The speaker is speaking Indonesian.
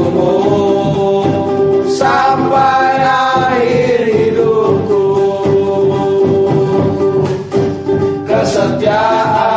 hidupmu sampai akhir hidupku. Kesetiaan